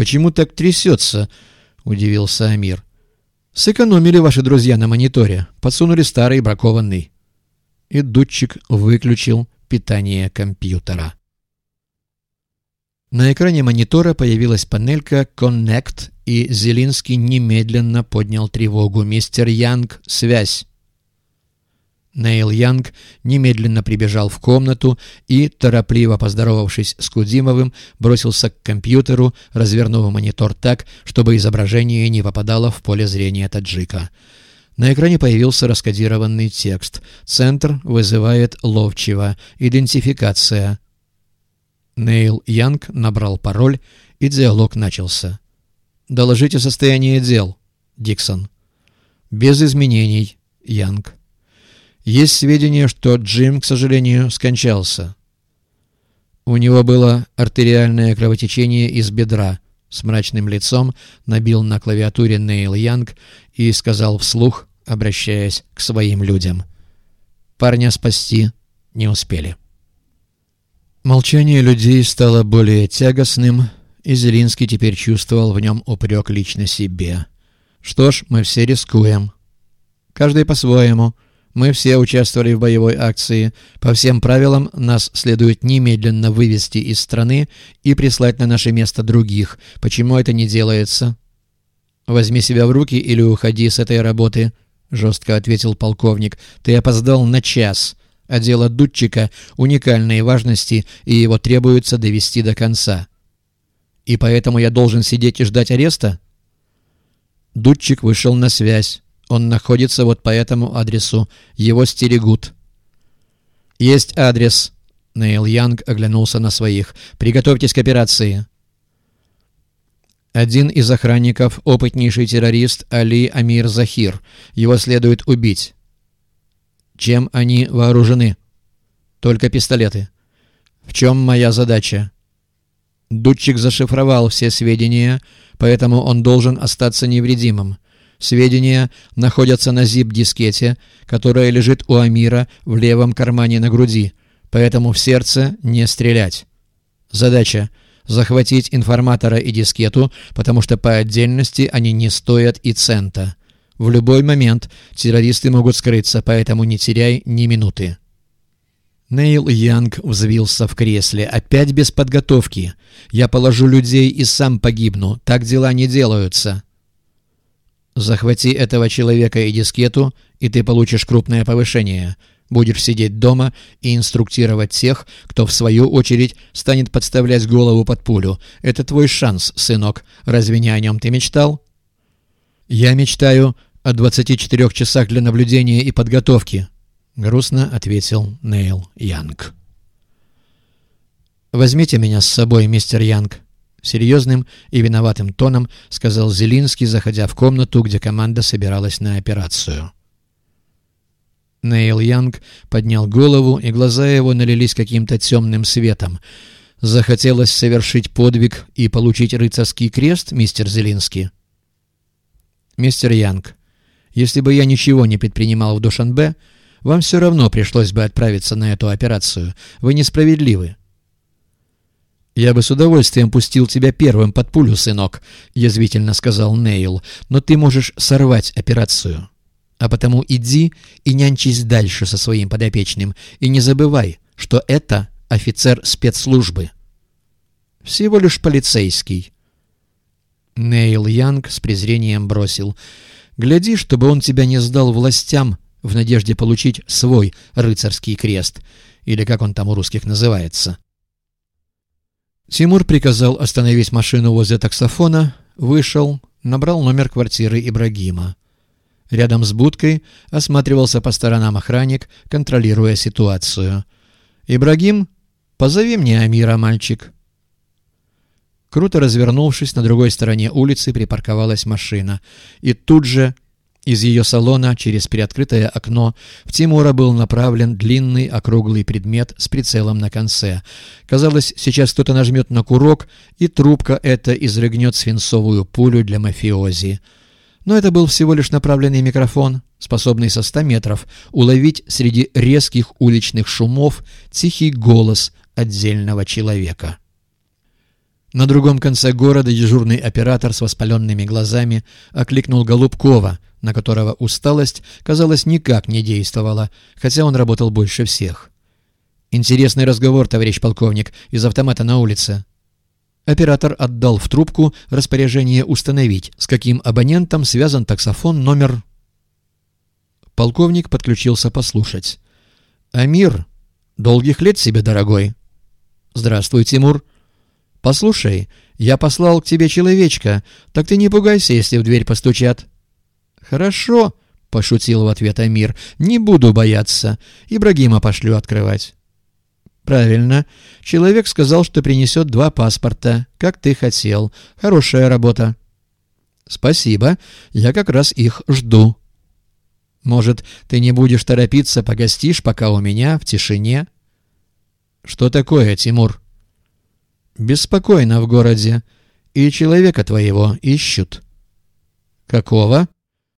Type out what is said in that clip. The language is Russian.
«Почему так трясется?» — удивился Амир. «Сэкономили ваши друзья на мониторе, подсунули старый бракованный». И дудчик выключил питание компьютера. На экране монитора появилась панелька «Connect», и Зелинский немедленно поднял тревогу. «Мистер Янг, связь!» Нейл Янг немедленно прибежал в комнату и, торопливо поздоровавшись с Кудимовым, бросился к компьютеру, развернув монитор так, чтобы изображение не попадало в поле зрения таджика. На экране появился раскодированный текст. «Центр вызывает ловчего. Идентификация». Нейл Янг набрал пароль, и диалог начался. «Доложите состояние дел, Диксон». «Без изменений, Янг». Есть сведения, что Джим, к сожалению, скончался. У него было артериальное кровотечение из бедра. С мрачным лицом набил на клавиатуре Нейл Янг и сказал вслух, обращаясь к своим людям. Парня спасти не успели. Молчание людей стало более тягостным, и Зелинский теперь чувствовал в нем упрек лично себе. «Что ж, мы все рискуем. Каждый по-своему». Мы все участвовали в боевой акции. По всем правилам нас следует немедленно вывести из страны и прислать на наше место других. Почему это не делается? Возьми себя в руки или уходи с этой работы, жестко ответил полковник. Ты опоздал на час. А дело Дудчика уникальной важности, и его требуется довести до конца. И поэтому я должен сидеть и ждать ареста? Дудчик вышел на связь. Он находится вот по этому адресу. Его стерегут». «Есть адрес». Нейл Янг оглянулся на своих. «Приготовьтесь к операции». Один из охранников — опытнейший террорист Али Амир Захир. Его следует убить. Чем они вооружены? Только пистолеты. В чем моя задача? Дудчик зашифровал все сведения, поэтому он должен остаться невредимым. Сведения находятся на zip-дискете, которая лежит у Амира в левом кармане на груди, поэтому в сердце не стрелять. Задача — захватить информатора и дискету, потому что по отдельности они не стоят и цента. В любой момент террористы могут скрыться, поэтому не теряй ни минуты. Нейл Янг взвился в кресле. «Опять без подготовки. Я положу людей и сам погибну. Так дела не делаются». Захвати этого человека и дискету, и ты получишь крупное повышение. Будешь сидеть дома и инструктировать тех, кто, в свою очередь, станет подставлять голову под пулю. Это твой шанс, сынок. Разве не о нем ты мечтал? Я мечтаю о 24 часах для наблюдения и подготовки, грустно ответил Нейл Янг. Возьмите меня с собой, мистер Янг. Серьезным и виноватым тоном сказал Зелинский, заходя в комнату, где команда собиралась на операцию. Нейл Янг поднял голову, и глаза его налились каким-то темным светом. «Захотелось совершить подвиг и получить рыцарский крест, мистер Зелинский?» «Мистер Янг, если бы я ничего не предпринимал в Душанбе, вам все равно пришлось бы отправиться на эту операцию. Вы несправедливы. «Я бы с удовольствием пустил тебя первым под пулю, сынок», — язвительно сказал Нейл, «но ты можешь сорвать операцию. А потому иди и нянчись дальше со своим подопечным, и не забывай, что это офицер спецслужбы». «Всего лишь полицейский». Нейл Янг с презрением бросил. «Гляди, чтобы он тебя не сдал властям в надежде получить свой рыцарский крест, или как он там у русских называется». Тимур приказал остановить машину возле таксофона, вышел, набрал номер квартиры Ибрагима. Рядом с будкой осматривался по сторонам охранник, контролируя ситуацию. «Ибрагим, позови мне Амира, мальчик». Круто развернувшись, на другой стороне улицы припарковалась машина. И тут же из ее салона через приоткрытое окно в Тимура был направлен длинный округлый предмет с прицелом на конце. Казалось, сейчас кто-то нажмет на курок, и трубка эта изрыгнет свинцовую пулю для мафиози. Но это был всего лишь направленный микрофон, способный со ста метров уловить среди резких уличных шумов тихий голос отдельного человека. На другом конце города дежурный оператор с воспаленными глазами окликнул Голубкова, на которого усталость, казалось, никак не действовала, хотя он работал больше всех. «Интересный разговор, товарищ полковник, из автомата на улице». Оператор отдал в трубку распоряжение установить, с каким абонентом связан таксофон номер... Полковник подключился послушать. «Амир, долгих лет себе, дорогой!» «Здравствуй, Тимур!» «Послушай, я послал к тебе человечка, так ты не пугайся, если в дверь постучат». «Хорошо», — пошутил в ответ Амир, — «не буду бояться. Ибрагима пошлю открывать». «Правильно. Человек сказал, что принесет два паспорта, как ты хотел. Хорошая работа». «Спасибо. Я как раз их жду». «Может, ты не будешь торопиться, погостишь пока у меня, в тишине?» «Что такое, Тимур?» «Беспокойно в городе, и человека твоего ищут». «Какого?»